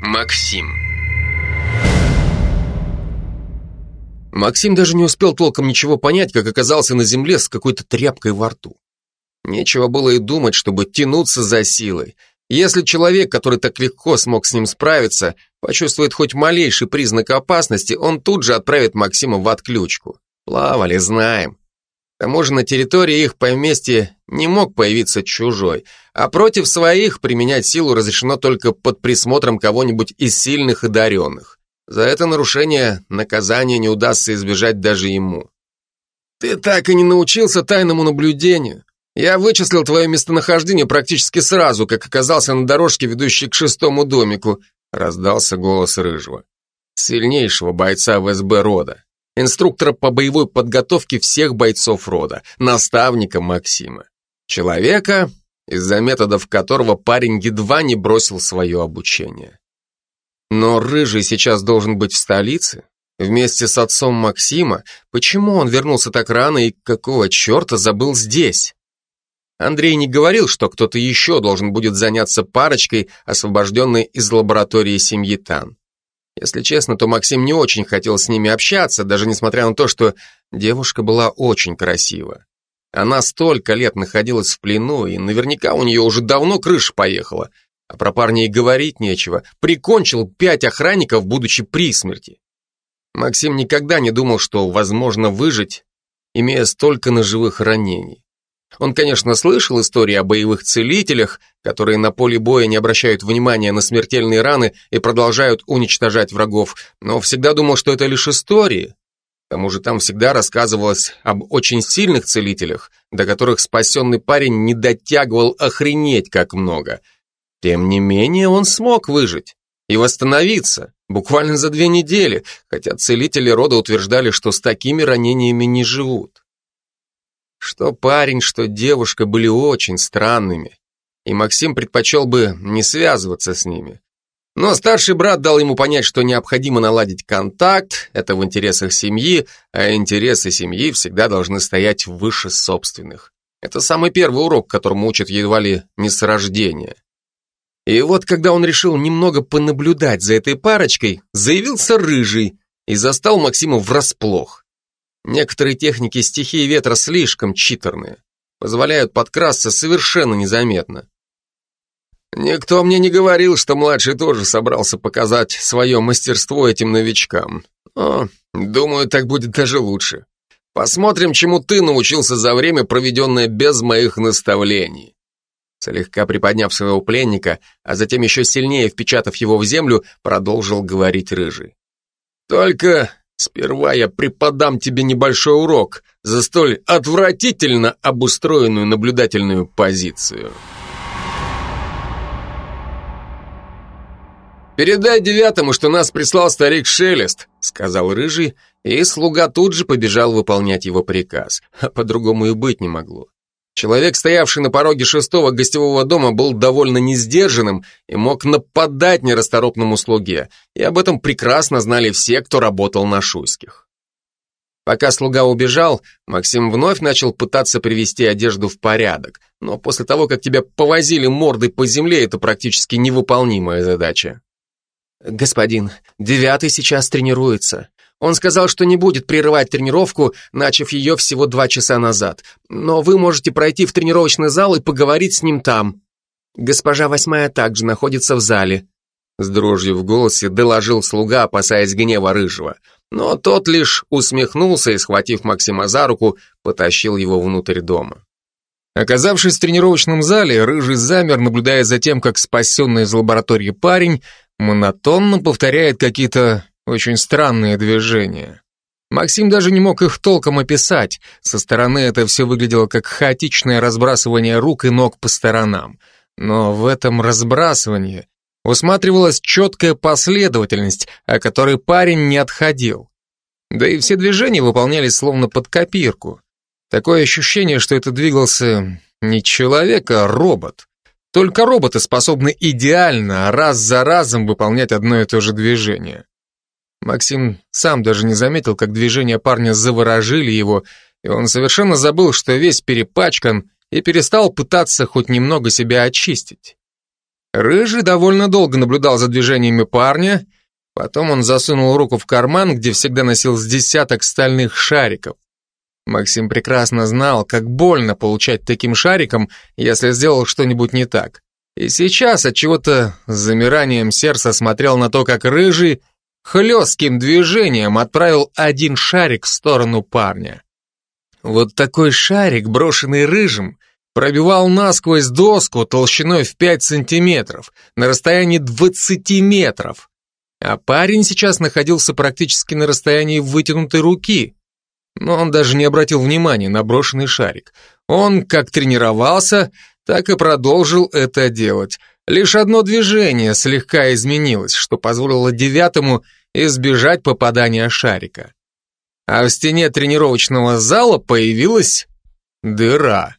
Максим Максим даже не успел толком ничего понять, как оказался на земле с какой-то тряпкой во рту. Нечего было и думать, чтобы тянуться за силой. Если человек, который так легко смог с ним справиться, почувствует хоть малейший признак опасности, он тут же отправит Максима в отключку. Плавали, знаем. Тому же на территории их поместья не мог появиться чужой, а против своих применять силу разрешено только под присмотром кого-нибудь из сильных и даренных. За это нарушение наказания не удастся избежать даже ему. «Ты так и не научился тайному наблюдению. Я вычислил твое местонахождение практически сразу, как оказался на дорожке, ведущей к шестому домику, раздался голос Рыжего. Сильнейшего бойца в СБ рода. Инструктора по боевой подготовке всех бойцов рода. Наставника Максима. Человека, из-за методов которого парень едва не бросил свое обучение. Но Рыжий сейчас должен быть в столице, вместе с отцом Максима. Почему он вернулся так рано и какого черта забыл здесь? Андрей не говорил, что кто-то еще должен будет заняться парочкой, освобожденной из лаборатории семьи Тан. Если честно, то Максим не очень хотел с ними общаться, даже несмотря на то, что девушка была очень красива. Она столько лет находилась в плену, и наверняка у нее уже давно крыша поехала. А про парня и говорить нечего. Прикончил пять охранников, будучи при смерти. Максим никогда не думал, что возможно выжить, имея столько ножевых ранений. Он, конечно, слышал истории о боевых целителях, которые на поле боя не обращают внимания на смертельные раны и продолжают уничтожать врагов, но всегда думал, что это лишь истории. К тому же там всегда рассказывалось об очень сильных целителях, до которых спасенный парень не дотягивал охренеть как много. Тем не менее он смог выжить и восстановиться, буквально за две недели, хотя целители рода утверждали, что с такими ранениями не живут. Что парень, что девушка были очень странными, и Максим предпочел бы не связываться с ними. Но старший брат дал ему понять, что необходимо наладить контакт, это в интересах семьи, а интересы семьи всегда должны стоять выше собственных. Это самый первый урок, которому учат едва ли не с рождения. И вот когда он решил немного понаблюдать за этой парочкой, заявился Рыжий и застал Максима врасплох. Некоторые техники стихии ветра слишком читерные, позволяют подкрасться совершенно незаметно. Никто мне не говорил, что младший тоже собрался показать свое мастерство этим новичкам. Но, думаю, так будет даже лучше. Посмотрим, чему ты научился за время, проведенное без моих наставлений. Слегка приподняв своего пленника, а затем еще сильнее впечатав его в землю, продолжил говорить Рыжий. Только Сперва я преподам тебе небольшой урок за столь отвратительно обустроенную наблюдательную позицию. «Передай девятому, что нас прислал старик Шелест», — сказал Рыжий, и слуга тут же побежал выполнять его приказ, а по-другому и быть не могло. Человек, стоявший на пороге шестого гостевого дома, был довольно несдержанным и мог нападать нерасторопному слуге, и об этом прекрасно знали все, кто работал на Шуйских. Пока слуга убежал, Максим вновь начал пытаться привести одежду в порядок, но после того, как тебя повозили мордой по земле, это практически невыполнимая задача. «Господин, девятый сейчас тренируется. Он сказал, что не будет прерывать тренировку, начав ее всего два часа назад. Но вы можете пройти в тренировочный зал и поговорить с ним там. Госпожа Восьмая также находится в зале. С дрожью в голосе доложил слуга, опасаясь гнева Рыжего. Но тот лишь усмехнулся и, схватив Максима за руку, потащил его внутрь дома. Оказавшись в тренировочном зале, Рыжий замер, наблюдая за тем, как спасенный из лаборатории парень монотонно повторяет какие-то очень странные движения. Максим даже не мог их толком описать. Со стороны это все выглядело как хаотичное разбрасывание рук и ног по сторонам. Но в этом разбрасывании усматривалась четкая последовательность, о которой парень не отходил. Да и все движения выполнялись словно под копирку. Такое ощущение, что это двигался не человек, а робот. Только роботы способны идеально, раз за разом выполнять одно и то же движение. Максим сам даже не заметил, как движения парня заворожили его, и он совершенно забыл, что весь перепачкан, и перестал пытаться хоть немного себя очистить. Рыжий довольно долго наблюдал за движениями парня, потом он засунул руку в карман, где всегда носил с десяток стальных шариков. Максим прекрасно знал, как больно получать таким шариком, если сделал что-нибудь не так. И сейчас от чего-то замиранием сердца смотрел на то, как рыжий хлестким движением отправил один шарик в сторону парня. Вот такой шарик, брошенный рыжим, пробивал насквозь доску толщиной в 5 сантиметров на расстоянии 20 метров. А парень сейчас находился практически на расстоянии вытянутой руки. Но он даже не обратил внимания на брошенный шарик. Он как тренировался, так и продолжил это делать. Лишь одно движение слегка изменилось, что позволило девятому избежать попадания шарика. А в стене тренировочного зала появилась дыра.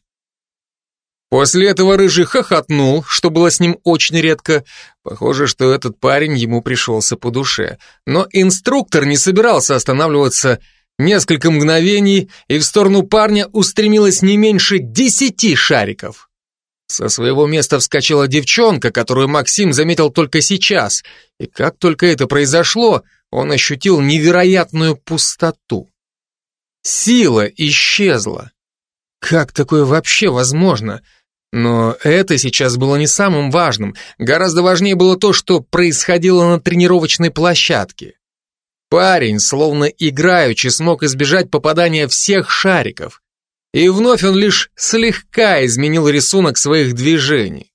После этого Рыжий хохотнул, что было с ним очень редко. Похоже, что этот парень ему пришелся по душе. Но инструктор не собирался останавливаться несколько мгновений, и в сторону парня устремилось не меньше десяти шариков. Со своего места вскочила девчонка, которую Максим заметил только сейчас, и как только это произошло, он ощутил невероятную пустоту. Сила исчезла. Как такое вообще возможно? Но это сейчас было не самым важным. Гораздо важнее было то, что происходило на тренировочной площадке. Парень, словно играючи, смог избежать попадания всех шариков. И вновь он лишь слегка изменил рисунок своих движений.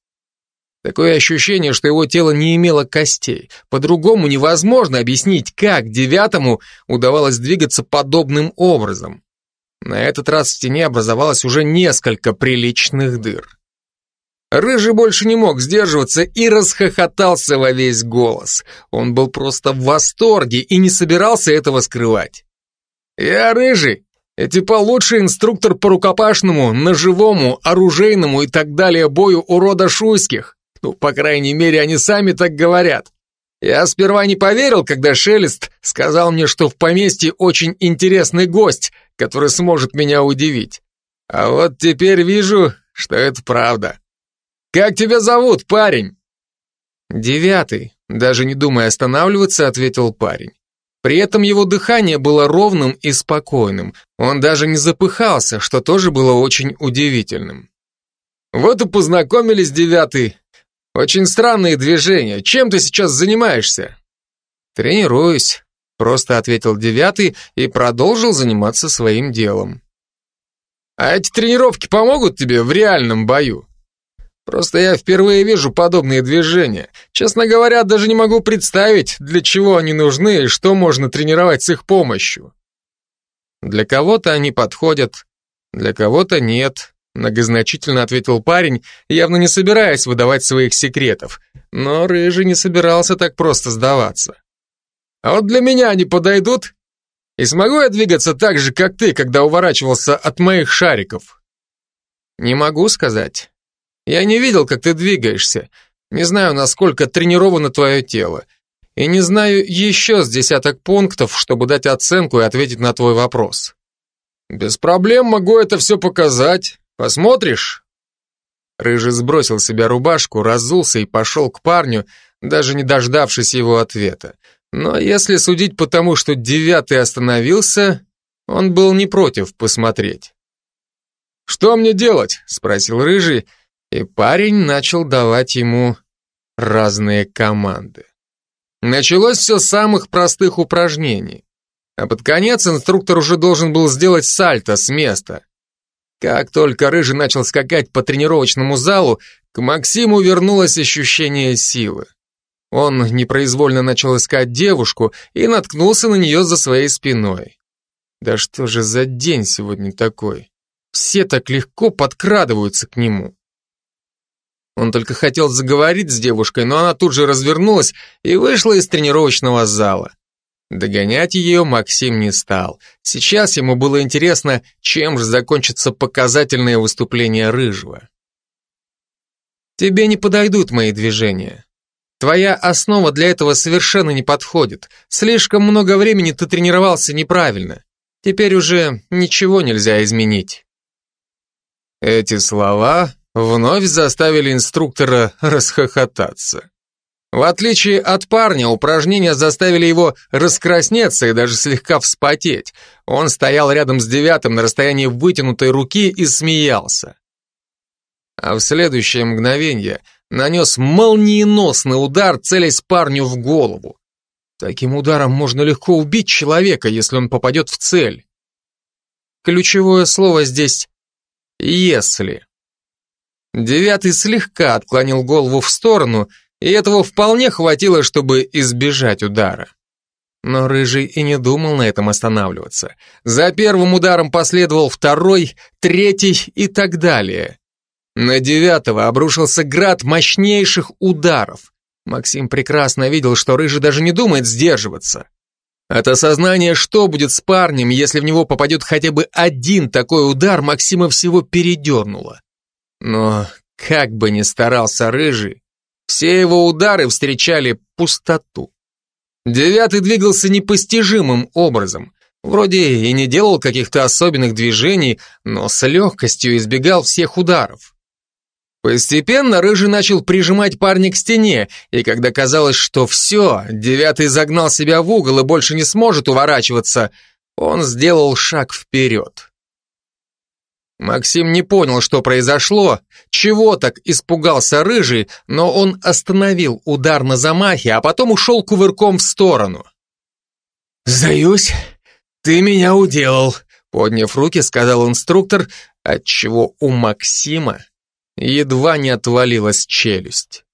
Такое ощущение, что его тело не имело костей. По-другому невозможно объяснить, как девятому удавалось двигаться подобным образом. На этот раз в стене образовалось уже несколько приличных дыр. Рыжий больше не мог сдерживаться и расхохотался во весь голос. Он был просто в восторге и не собирался этого скрывать. «Я Рыжий, и типа лучший инструктор по рукопашному, ножевому, оружейному и так далее бою у шуйских. Ну, по крайней мере, они сами так говорят. Я сперва не поверил, когда Шелест сказал мне, что в поместье очень интересный гость, который сможет меня удивить. А вот теперь вижу, что это правда. Как тебя зовут, парень? Девятый, даже не думая останавливаться, ответил парень. При этом его дыхание было ровным и спокойным. Он даже не запыхался, что тоже было очень удивительным. Вот и познакомились, девятый. Очень странные движения. Чем ты сейчас занимаешься? Тренируюсь, просто ответил девятый и продолжил заниматься своим делом. А эти тренировки помогут тебе в реальном бою? Просто я впервые вижу подобные движения. Честно говоря, даже не могу представить, для чего они нужны и что можно тренировать с их помощью. Для кого-то они подходят, для кого-то нет, многозначительно ответил парень, явно не собираясь выдавать своих секретов. Но Рыжий не собирался так просто сдаваться. А вот для меня они подойдут? И смогу я двигаться так же, как ты, когда уворачивался от моих шариков? Не могу сказать. Я не видел, как ты двигаешься. Не знаю, насколько тренировано твое тело. И не знаю еще с десяток пунктов, чтобы дать оценку и ответить на твой вопрос. Без проблем могу это все показать. Посмотришь? Рыжий сбросил с себя рубашку, разулся и пошел к парню, даже не дождавшись его ответа. Но если судить по тому, что девятый остановился, он был не против посмотреть. «Что мне делать?» — спросил Рыжий, и парень начал давать ему разные команды. Началось все с самых простых упражнений. А под конец инструктор уже должен был сделать сальто с места. Как только Рыжий начал скакать по тренировочному залу, к Максиму вернулось ощущение силы. Он непроизвольно начал искать девушку и наткнулся на нее за своей спиной. Да что же за день сегодня такой? Все так легко подкрадываются к нему. Он только хотел заговорить с девушкой, но она тут же развернулась и вышла из тренировочного зала. Догонять ее Максим не стал. Сейчас ему было интересно, чем же закончится показательное выступление Рыжего. «Тебе не подойдут мои движения. Твоя основа для этого совершенно не подходит. Слишком много времени ты тренировался неправильно. Теперь уже ничего нельзя изменить». Эти слова вновь заставили инструктора расхохотаться. В отличие от парня, упражнения заставили его раскраснеться и даже слегка вспотеть. Он стоял рядом с девятым на расстоянии вытянутой руки и смеялся. А в следующее мгновение нанес молниеносный удар, целясь парню в голову. Таким ударом можно легко убить человека, если он попадет в цель. Ключевое слово здесь «если». Девятый слегка отклонил голову в сторону, и этого вполне хватило, чтобы избежать удара. Но Рыжий и не думал на этом останавливаться. За первым ударом последовал второй, третий и так далее. На девятого обрушился град мощнейших ударов. Максим прекрасно видел, что Рыжий даже не думает сдерживаться. От осознания, что будет с парнем, если в него попадет хотя бы один такой удар, Максима всего передернуло. Но как бы ни старался Рыжий, все его удары встречали пустоту. Девятый двигался непостижимым образом. Вроде и не делал каких-то особенных движений, но с легкостью избегал всех ударов. Постепенно Рыжий начал прижимать парня к стене, и когда казалось, что все, Девятый загнал себя в угол и больше не сможет уворачиваться, он сделал шаг вперед. Максим не понял, что произошло, чего так испугался Рыжий, но он остановил удар на замахе, а потом ушел кувырком в сторону. «Сдаюсь, ты меня уделал», — подняв руки, сказал инструктор, отчего у Максима едва не отвалилась челюсть.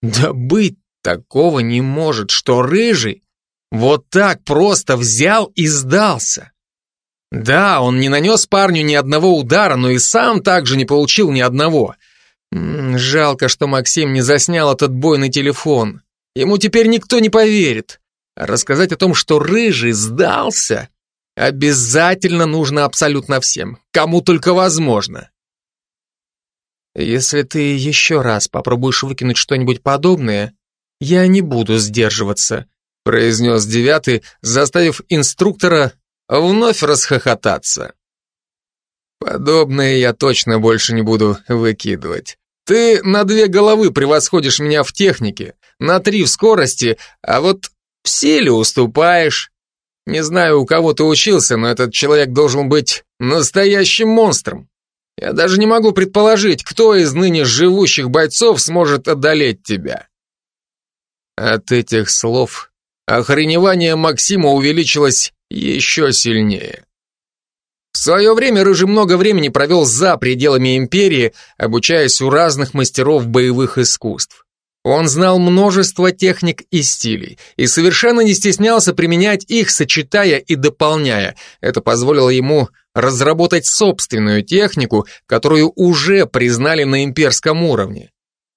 Да быть такого не может, что рыжий вот так просто взял и сдался. Да, он не нанес парню ни одного удара, но и сам также не получил ни одного. Жалко, что Максим не заснял этот бой на телефон. Ему теперь никто не поверит. А рассказать о том, что Рыжий сдался, обязательно нужно абсолютно всем, кому только возможно. Если ты еще раз попробуешь выкинуть что-нибудь подобное, я не буду сдерживаться, произнес девятый, заставив инструктора вновь расхохотаться. Подобное я точно больше не буду выкидывать. Ты на две головы превосходишь меня в технике, на три в скорости, а вот в силе уступаешь. Не знаю, у кого ты учился, но этот человек должен быть настоящим монстром. Я даже не могу предположить, кто из ныне живущих бойцов сможет одолеть тебя. От этих слов охреневание Максима увеличилось еще сильнее. В свое время Рыжий много времени провел за пределами империи, обучаясь у разных мастеров боевых искусств. Он знал множество техник и стилей и совершенно не стеснялся применять их, сочетая и дополняя. Это позволило ему разработать собственную технику, которую уже признали на имперском уровне.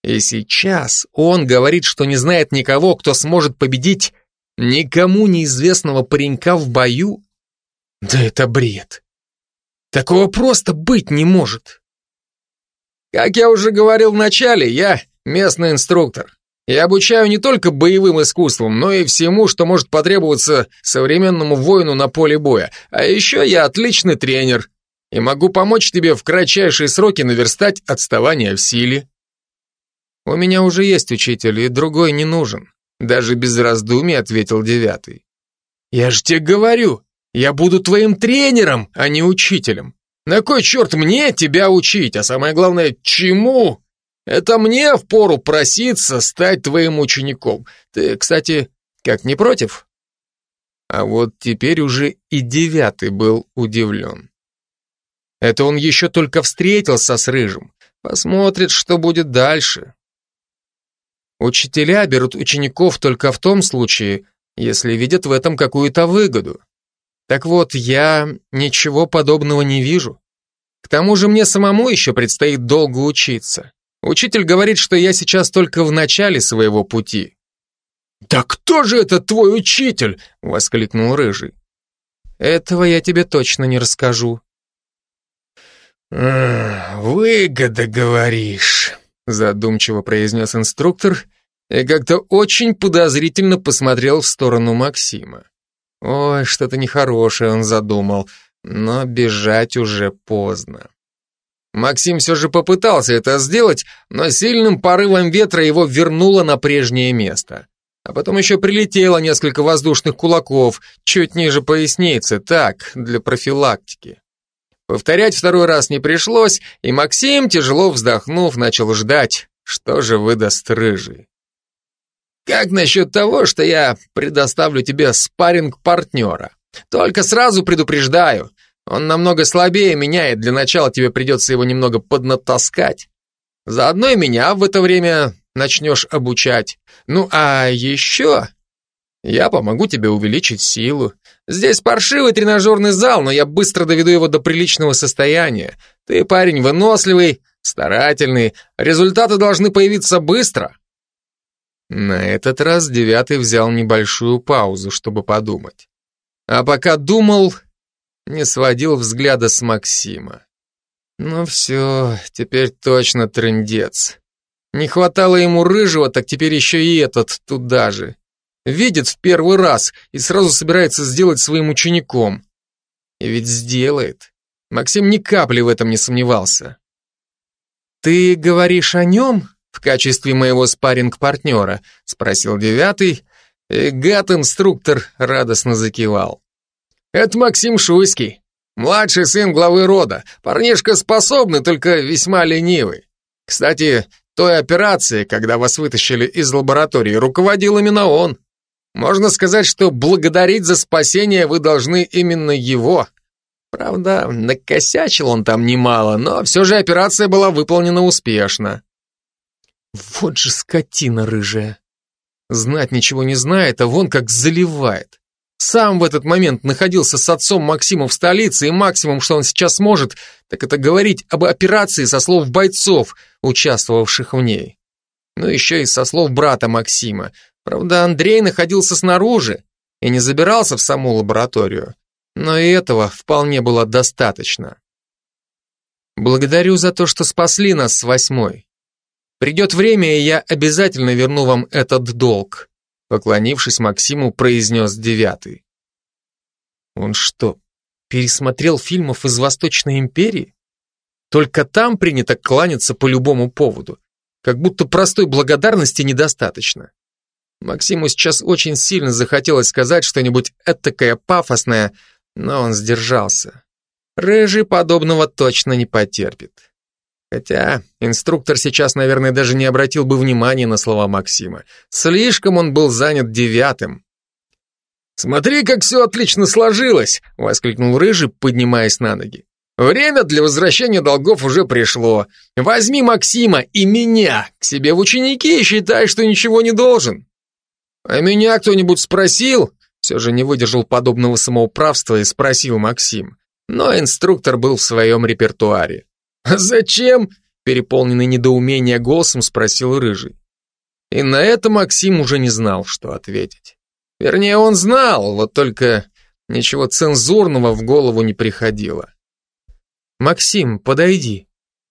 И сейчас он говорит, что не знает никого, кто сможет победить никому неизвестного паренька в бою? Да это бред. Такого просто быть не может. Как я уже говорил в начале, я местный инструктор. Я обучаю не только боевым искусствам, но и всему, что может потребоваться современному воину на поле боя. А еще я отличный тренер и могу помочь тебе в кратчайшие сроки наверстать отставание в силе. У меня уже есть учитель, и другой не нужен. Даже без раздумий ответил девятый. Я же тебе говорю, я буду твоим тренером, а не учителем. На кой черт мне тебя учить, а самое главное, чему? Это мне впору проситься стать твоим учеником. Ты, кстати, как не против? А вот теперь уже и девятый был удивлен. Это он еще только встретился с Рыжим. Посмотрит, что будет дальше. Учителя берут учеников только в том случае, если видят в этом какую-то выгоду. Так вот, я ничего подобного не вижу. К тому же мне самому еще предстоит долго учиться. Учитель говорит, что я сейчас только в начале своего пути. «Да кто же это твой учитель?» — воскликнул Рыжий. «Этого я тебе точно не расскажу». «Выгода, говоришь», — задумчиво произнес инструктор и как-то очень подозрительно посмотрел в сторону Максима. Ой, что-то нехорошее он задумал, но бежать уже поздно. Максим все же попытался это сделать, но сильным порывом ветра его вернуло на прежнее место. А потом еще прилетело несколько воздушных кулаков, чуть ниже поясницы, так, для профилактики. Повторять второй раз не пришлось, и Максим, тяжело вздохнув, начал ждать, что же выдаст рыжий. «Как насчет того, что я предоставлю тебе спарринг партнера? Только сразу предупреждаю, он намного слабее меня, и для начала тебе придется его немного поднатаскать. Заодно и меня в это время начнешь обучать. Ну а еще я помогу тебе увеличить силу. Здесь паршивый тренажерный зал, но я быстро доведу его до приличного состояния. Ты парень выносливый, старательный, результаты должны появиться быстро. На этот раз девятый взял небольшую паузу, чтобы подумать. А пока думал, не сводил взгляда с Максима. Ну все, теперь точно трындец. Не хватало ему рыжего, так теперь еще и этот туда же. Видит в первый раз и сразу собирается сделать своим учеником. И ведь сделает. Максим ни капли в этом не сомневался. «Ты говоришь о нем в качестве моего спарринг-партнера?» спросил девятый, и гад-инструктор радостно закивал. Это Максим Шуйский, младший сын главы рода. Парнишка способный, только весьма ленивый. Кстати, той операции, когда вас вытащили из лаборатории, руководил именно он. Можно сказать, что благодарить за спасение вы должны именно его. Правда, накосячил он там немало, но все же операция была выполнена успешно. Вот же скотина рыжая. Знать ничего не знает, а вон как заливает. Сам в этот момент находился с отцом Максимом в столице, и максимум, что он сейчас может, так это говорить об операции со слов бойцов, участвовавших в ней. Ну еще и со слов брата Максима. Правда, Андрей находился снаружи и не забирался в саму лабораторию. Но и этого вполне было достаточно. Благодарю за то, что спасли нас с восьмой. Придет время, и я обязательно верну вам этот долг. Поклонившись Максиму, произнес девятый. Он что, пересмотрел фильмов из Восточной империи? Только там принято кланяться по любому поводу. Как будто простой благодарности недостаточно. Максиму сейчас очень сильно захотелось сказать что-нибудь этакое пафосное, но он сдержался. Рыжий подобного точно не потерпит. Хотя инструктор сейчас, наверное, даже не обратил бы внимания на слова Максима. Слишком он был занят девятым. «Смотри, как все отлично сложилось!» — воскликнул Рыжий, поднимаясь на ноги. «Время для возвращения долгов уже пришло. Возьми Максима и меня к себе в ученики и считай, что ничего не должен». «А меня кто-нибудь спросил?» Все же не выдержал подобного самоуправства и спросил Максим. Но инструктор был в своем репертуаре. «Зачем?» – переполненный недоумение голосом спросил Рыжий. И на это Максим уже не знал, что ответить. Вернее, он знал, вот только ничего цензурного в голову не приходило. «Максим, подойди.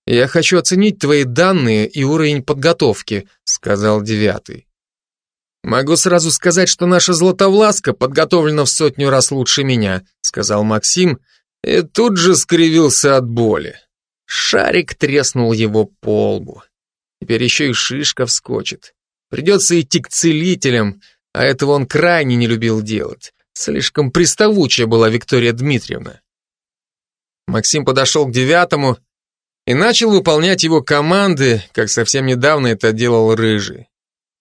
Я хочу оценить твои данные и уровень подготовки», — сказал девятый. «Могу сразу сказать, что наша Златовласка подготовлена в сотню раз лучше меня», — сказал Максим, и тут же скривился от боли. Шарик треснул его по лбу. Теперь еще и шишка вскочит. Придется идти к целителям, а этого он крайне не любил делать. Слишком приставучая была Виктория Дмитриевна. Максим подошел к девятому и начал выполнять его команды, как совсем недавно это делал Рыжий.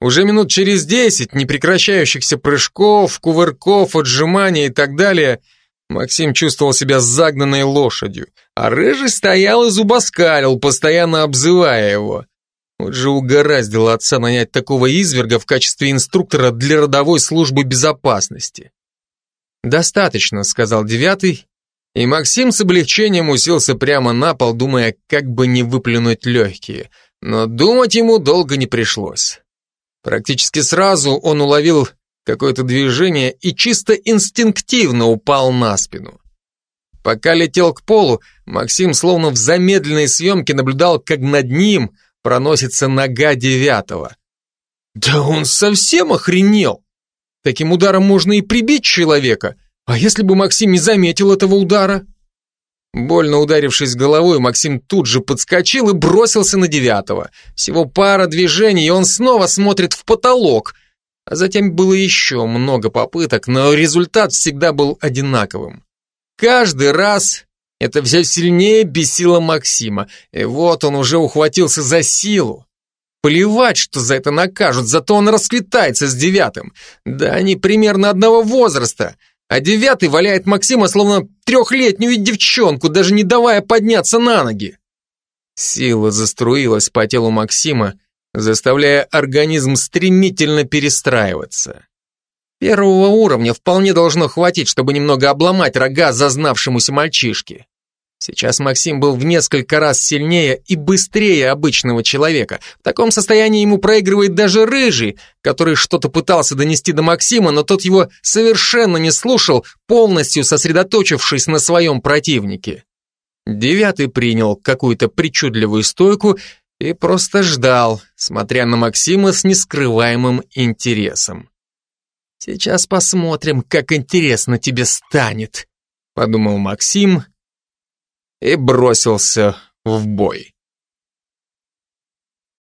Уже минут через десять непрекращающихся прыжков, кувырков, отжиманий и так далее – Максим чувствовал себя загнанной лошадью, а Рыжий стоял и зубоскалил, постоянно обзывая его. Вот же угораздило отца нанять такого изверга в качестве инструктора для родовой службы безопасности. «Достаточно», — сказал девятый, и Максим с облегчением уселся прямо на пол, думая, как бы не выплюнуть легкие. Но думать ему долго не пришлось. Практически сразу он уловил какое-то движение и чисто инстинктивно упал на спину. Пока летел к полу, Максим словно в замедленной съемке наблюдал, как над ним проносится нога девятого. Да он совсем охренел! Таким ударом можно и прибить человека, а если бы Максим не заметил этого удара? Больно ударившись головой, Максим тут же подскочил и бросился на девятого. Всего пара движений, и он снова смотрит в потолок. А затем было еще много попыток, но результат всегда был одинаковым. Каждый раз это все сильнее бесило Максима, и вот он уже ухватился за силу. Плевать, что за это накажут, зато он расквитается с девятым. Да они примерно одного возраста — а девятый валяет Максима, словно трехлетнюю девчонку, даже не давая подняться на ноги. Сила заструилась по телу Максима, заставляя организм стремительно перестраиваться. Первого уровня вполне должно хватить, чтобы немного обломать рога зазнавшемуся мальчишке. Сейчас Максим был в несколько раз сильнее и быстрее обычного человека. В таком состоянии ему проигрывает даже Рыжий, который что-то пытался донести до Максима, но тот его совершенно не слушал, полностью сосредоточившись на своем противнике. Девятый принял какую-то причудливую стойку и просто ждал, смотря на Максима с нескрываемым интересом. «Сейчас посмотрим, как интересно тебе станет», — подумал Максим и бросился в бой.